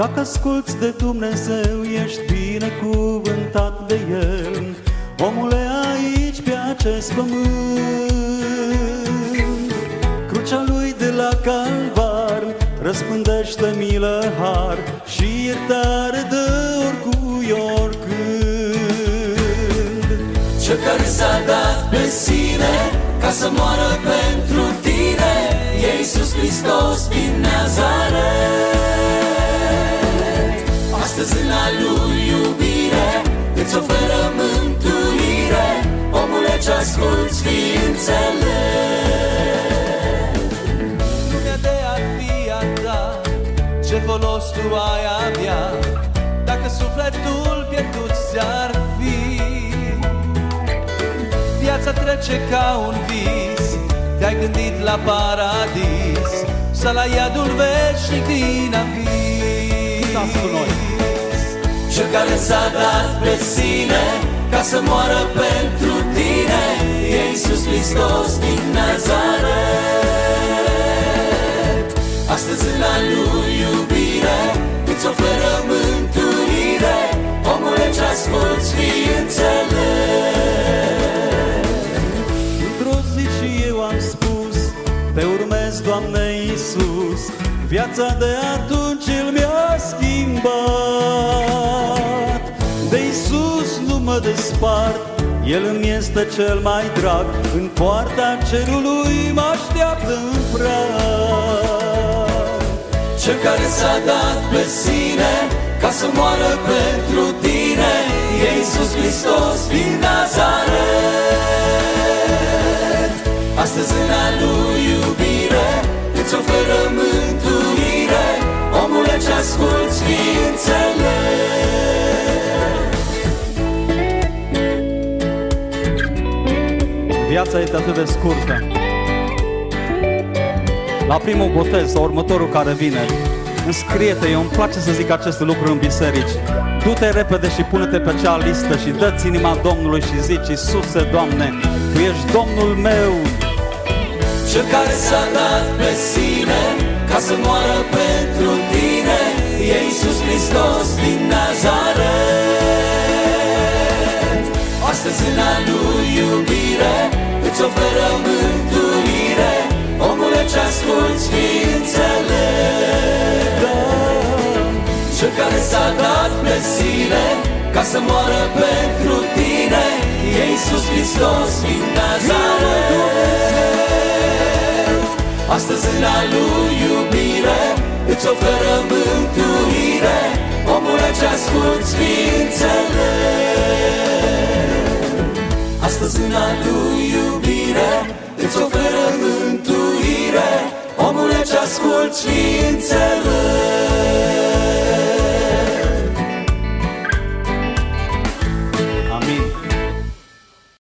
Dacă asculți de Dumnezeu, ești binecuvântat de El. Omule, aici pe acest pământ, crucea lui de la Calvar răspândește milă, har și iertare de oricui oricând. Cel care s-a dat pe sine ca să moară pentru tine, e Iisus Hristos din Nazaret. Lui iubire îți oferă mântuire, omule ce asculți, fii înțeles. Lumea de ar fi a ta, ce folos tu ai avea, dacă sufletul pierdut ți-ar fi. Viața trece ca un vis, te-ai gândit la paradis, sau la iadul veșnic din avis. Uitați cu noi. Cel care s-a dat pe sine ca să moară pentru tine, e Iisus Hristos din Nazaret. Astăzi în a lui iubire îți oferă mântuire, omule ce asculți, fii înțeles. Într-o zi și eu am spus Te urmez, Doamne Iisus Viața de atunci El mi-a schimbat De Iisus nu mă despart El îmi este cel mai drag În poarta cerului mă așteaptă în prag Cel care s-a dat pe sine ca să moară pentru tine, e Iisus Hristos din Nazaret. Astăzi în a lui iubire îți oferă mântuire, omule ce asculți, fii înțeles. Viața este atât de scurtă. La primul botez sau următorul care vine Înscrie-te, eu îmi place să zic aceste lucruri în biserici. Du-te repede și pune-te pe acea listă Și dă-ți inima Domnului și zici Iisuse, Doamne, Tu ești Domnul meu. Cel care s-a dat pe sine ca să moară pentru tine, e Iisus Hristos din Nazaret. Astăzi în a lui iubire îți oferă mântuire, omule ce asculți, fii înțeles. Cel care s-a dat pe sine ca să moară pentru tine, e Iisus Hristos din Nazaret. Astăzi în a lui iubire Îți oferă mântuire Omule Îți oferă mântuire Omule ce asculți, fii înțeles